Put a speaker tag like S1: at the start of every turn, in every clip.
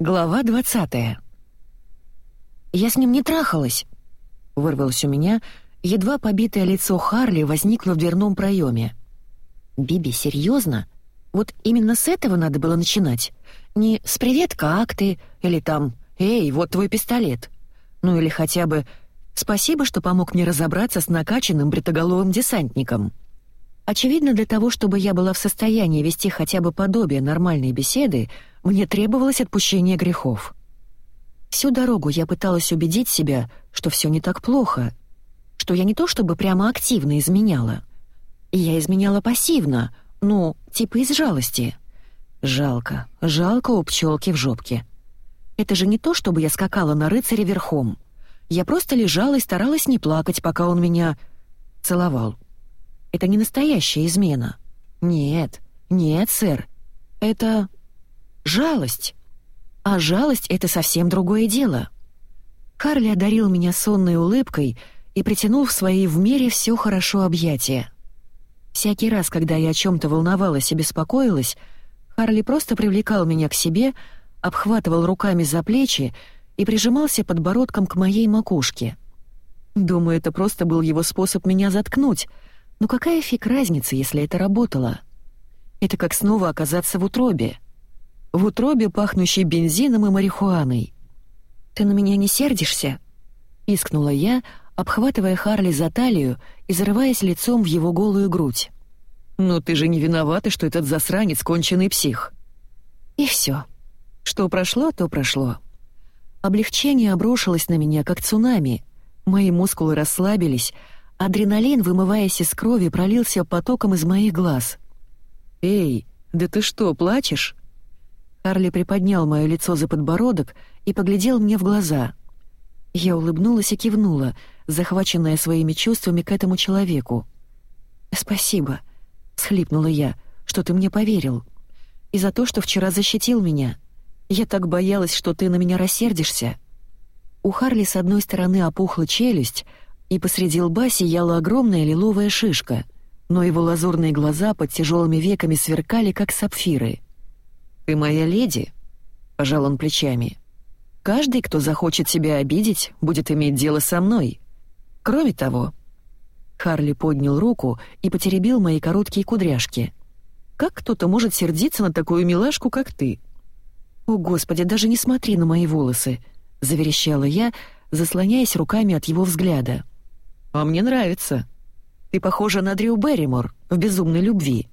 S1: Глава 20 «Я с ним не трахалась!» — вырвалось у меня, едва побитое лицо Харли возникло в дверном проеме. «Биби, серьезно? Вот именно с этого надо было начинать? Не с «Привет, как ты?» или там «Эй, вот твой пистолет». Ну или хотя бы «Спасибо, что помог мне разобраться с накачанным бритоголовым десантником». Очевидно, для того, чтобы я была в состоянии вести хотя бы подобие нормальной беседы, мне требовалось отпущение грехов. Всю дорогу я пыталась убедить себя, что все не так плохо, что я не то чтобы прямо активно изменяла. Я изменяла пассивно, ну, типа из жалости. Жалко, жалко у пчелки в жопке. Это же не то, чтобы я скакала на рыцаре верхом. Я просто лежала и старалась не плакать, пока он меня целовал. Это не настоящая измена. Нет, нет, сэр. Это жалость. А жалость — это совсем другое дело. Карли одарил меня сонной улыбкой и притянул в свои в мере все хорошо объятия. Всякий раз, когда я о чем-то волновалась и беспокоилась, Карли просто привлекал меня к себе, обхватывал руками за плечи и прижимался подбородком к моей макушке. Думаю, это просто был его способ меня заткнуть, но какая фиг разница, если это работало? Это как снова оказаться в утробе — в утробе, пахнущей бензином и марихуаной. «Ты на меня не сердишься?» — искнула я, обхватывая Харли за талию и зарываясь лицом в его голую грудь. «Но ты же не виновата, что этот засранец — конченый псих». И все. Что прошло, то прошло. Облегчение обрушилось на меня, как цунами. Мои мускулы расслабились, адреналин, вымываясь из крови, пролился потоком из моих глаз. «Эй, да ты что, плачешь?» Карли приподнял мое лицо за подбородок и поглядел мне в глаза. Я улыбнулась и кивнула, захваченная своими чувствами к этому человеку. «Спасибо», — схлипнула я, — «что ты мне поверил. И за то, что вчера защитил меня. Я так боялась, что ты на меня рассердишься». У Харли с одной стороны опухла челюсть, и посреди лба сияла огромная лиловая шишка, но его лазурные глаза под тяжелыми веками сверкали, как сапфиры — «Ты моя леди?» — пожал он плечами. «Каждый, кто захочет себя обидеть, будет иметь дело со мной. Кроме того...» Харли поднял руку и потеребил мои короткие кудряшки. «Как кто-то может сердиться на такую милашку, как ты?» «О, Господи, даже не смотри на мои волосы!» — заверещала я, заслоняясь руками от его взгляда. «А мне нравится. Ты похожа на Дрю Берримор в «Безумной любви».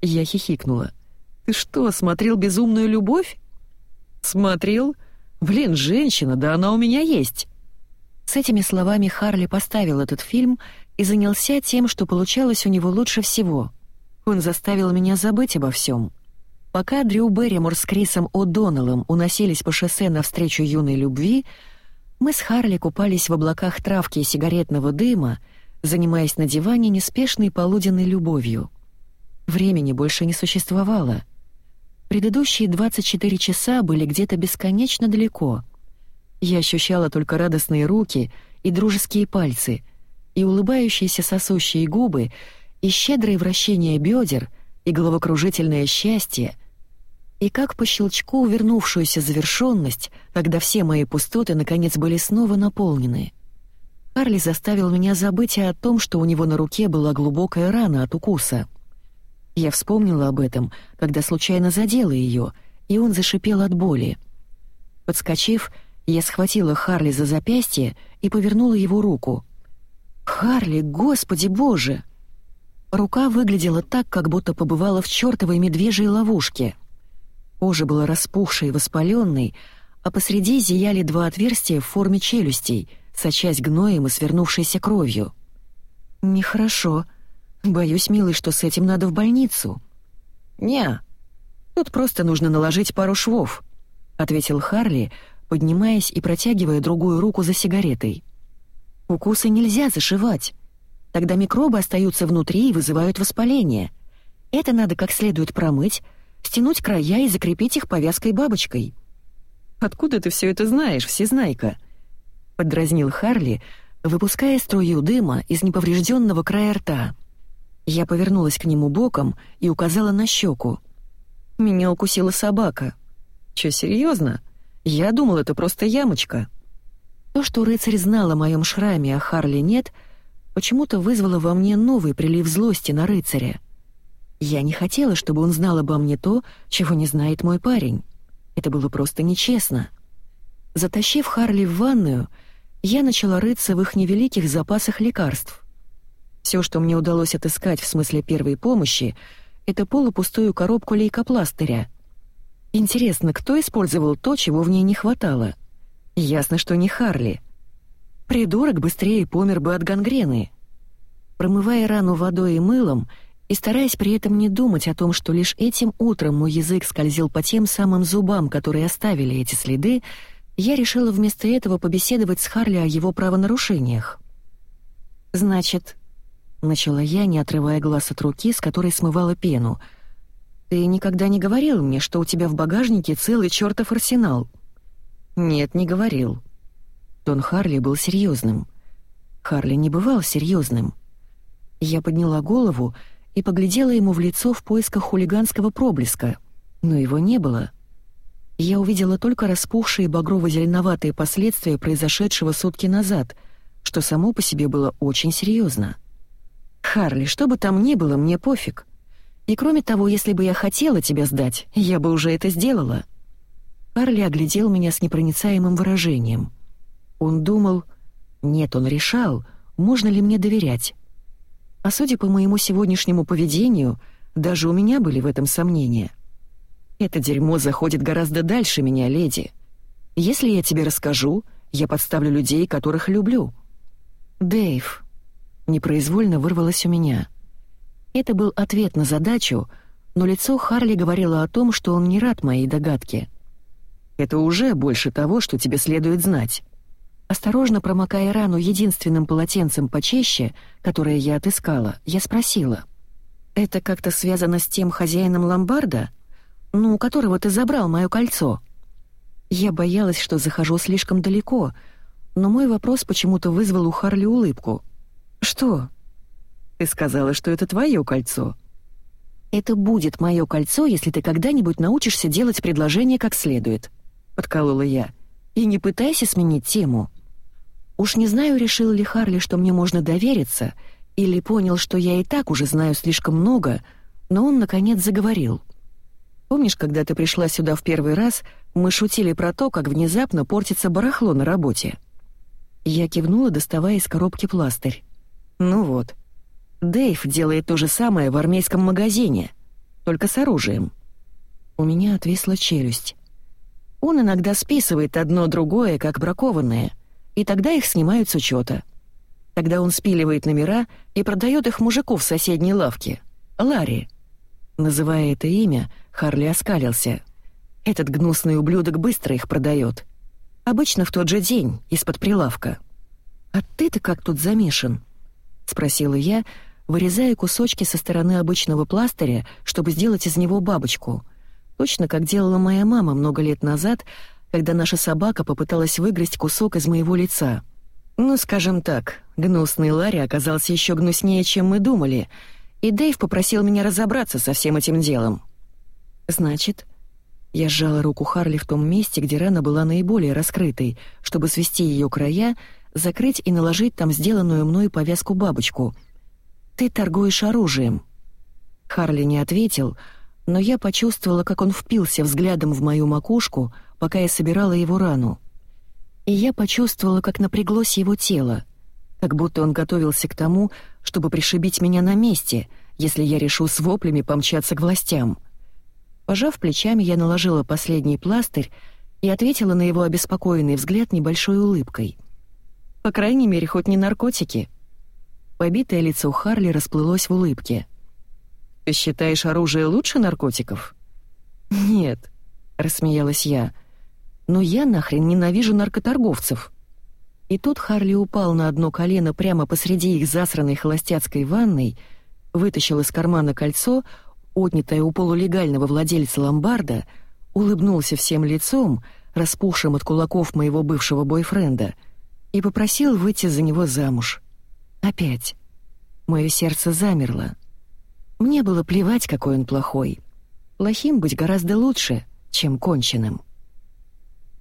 S1: Я хихикнула. Ты что, смотрел «Безумную любовь»?» «Смотрел? Блин, женщина, да она у меня есть!» С этими словами Харли поставил этот фильм и занялся тем, что получалось у него лучше всего. Он заставил меня забыть обо всем. Пока Дрю Берримор с Крисом О'Доннеллом уносились по шоссе навстречу юной любви, мы с Харли купались в облаках травки и сигаретного дыма, занимаясь на диване неспешной полуденной любовью. Времени больше не существовало — Предыдущие 24 часа были где-то бесконечно далеко. Я ощущала только радостные руки и дружеские пальцы, и улыбающиеся сосущие губы, и щедрые вращения бедер, и головокружительное счастье, и как по щелчку вернувшуюся завершенность, когда все мои пустоты наконец были снова наполнены. Карли заставил меня забыть о том, что у него на руке была глубокая рана от укуса — я вспомнила об этом, когда случайно задела ее, и он зашипел от боли. Подскочив, я схватила Харли за запястье и повернула его руку. «Харли, господи боже!» Рука выглядела так, как будто побывала в чертовой медвежьей ловушке. Кожа была распухшей и воспаленной, а посреди зияли два отверстия в форме челюстей, сочась гноем и свернувшейся кровью. «Нехорошо», Боюсь, милый, что с этим надо в больницу. Не, тут просто нужно наложить пару швов, ответил Харли, поднимаясь и протягивая другую руку за сигаретой. Укусы нельзя зашивать. Тогда микробы остаются внутри и вызывают воспаление. Это надо как следует промыть, стянуть края и закрепить их повязкой-бабочкой. «Откуда ты все это знаешь, всезнайка?» — подразнил Харли, выпуская струю дыма из неповрежденного края рта. Я повернулась к нему боком и указала на щеку. Меня укусила собака. Чё, серьезно? Я думал, это просто ямочка». То, что рыцарь знал о моем шраме, а Харли нет, почему-то вызвало во мне новый прилив злости на рыцаря. Я не хотела, чтобы он знал обо мне то, чего не знает мой парень. Это было просто нечестно. Затащив Харли в ванную, я начала рыться в их невеликих запасах лекарств. Все, что мне удалось отыскать в смысле первой помощи, это полупустую коробку лейкопластыря. Интересно, кто использовал то, чего в ней не хватало? Ясно, что не Харли. Придурок быстрее помер бы от гангрены. Промывая рану водой и мылом, и стараясь при этом не думать о том, что лишь этим утром мой язык скользил по тем самым зубам, которые оставили эти следы, я решила вместо этого побеседовать с Харли о его правонарушениях. «Значит...» — начала я, не отрывая глаз от руки, с которой смывала пену. «Ты никогда не говорил мне, что у тебя в багажнике целый чертов арсенал?» «Нет, не говорил». Тон Харли был серьезным. Харли не бывал серьезным. Я подняла голову и поглядела ему в лицо в поисках хулиганского проблеска, но его не было — я увидела только распухшие багрово-зеленоватые последствия произошедшего сутки назад, что само по себе было очень серьезно. «Харли, что бы там ни было, мне пофиг. И кроме того, если бы я хотела тебя сдать, я бы уже это сделала». Харли оглядел меня с непроницаемым выражением. Он думал... Нет, он решал, можно ли мне доверять. А судя по моему сегодняшнему поведению, даже у меня были в этом сомнения — это дерьмо заходит гораздо дальше меня, леди. Если я тебе расскажу, я подставлю людей, которых люблю». «Дэйв», — непроизвольно вырвалось у меня. Это был ответ на задачу, но лицо Харли говорило о том, что он не рад моей догадке. «Это уже больше того, что тебе следует знать». Осторожно промокая рану единственным полотенцем почище, которое я отыскала, я спросила. «Это как-то связано с тем хозяином ломбарда?» ну, у которого ты забрал мое кольцо». Я боялась, что захожу слишком далеко, но мой вопрос почему-то вызвал у Харли улыбку. «Что?» «Ты сказала, что это твое кольцо». «Это будет мое кольцо, если ты когда-нибудь научишься делать предложение как следует», — подколола я. «И не пытайся сменить тему». Уж не знаю, решил ли Харли, что мне можно довериться, или понял, что я и так уже знаю слишком много, но он, наконец, заговорил. Помнишь, когда ты пришла сюда в первый раз, мы шутили про то, как внезапно портится барахло на работе?» Я кивнула, доставая из коробки пластырь. «Ну вот. Дэйв делает то же самое в армейском магазине, только с оружием». У меня отвисла челюсть. Он иногда списывает одно другое, как бракованное, и тогда их снимают с учета. Тогда он спиливает номера и продает их мужику в соседней лавке. Ларри. Называя это имя, Харли оскалился. «Этот гнусный ублюдок быстро их продает. Обычно в тот же день, из-под прилавка». «А ты-то как тут замешан?» — спросила я, вырезая кусочки со стороны обычного пластыря, чтобы сделать из него бабочку. Точно как делала моя мама много лет назад, когда наша собака попыталась выгрызть кусок из моего лица. Ну, скажем так, гнусный Ларри оказался еще гнуснее, чем мы думали, и Дэйв попросил меня разобраться со всем этим делом. «Значит...» Я сжала руку Харли в том месте, где рана была наиболее раскрытой, чтобы свести ее края, закрыть и наложить там сделанную мной повязку-бабочку. «Ты торгуешь оружием». Харли не ответил, но я почувствовала, как он впился взглядом в мою макушку, пока я собирала его рану. И я почувствовала, как напряглось его тело, как будто он готовился к тому, чтобы пришибить меня на месте, если я решу с воплями помчаться к властям. Пожав плечами, я наложила последний пластырь и ответила на его обеспокоенный взгляд небольшой улыбкой. «По крайней мере, хоть не наркотики». Побитое лицо Харли расплылось в улыбке. «Ты считаешь оружие лучше наркотиков?» «Нет», — рассмеялась я. «Но я нахрен ненавижу наркоторговцев». И тут Харли упал на одно колено прямо посреди их засранной холостяцкой ванной, вытащил из кармана кольцо, отнятая у полулегального владельца ломбарда, улыбнулся всем лицом, распухшим от кулаков моего бывшего бойфренда, и попросил выйти за него замуж. Опять. Мое сердце замерло. Мне было плевать, какой он плохой. Плохим быть гораздо лучше, чем конченным.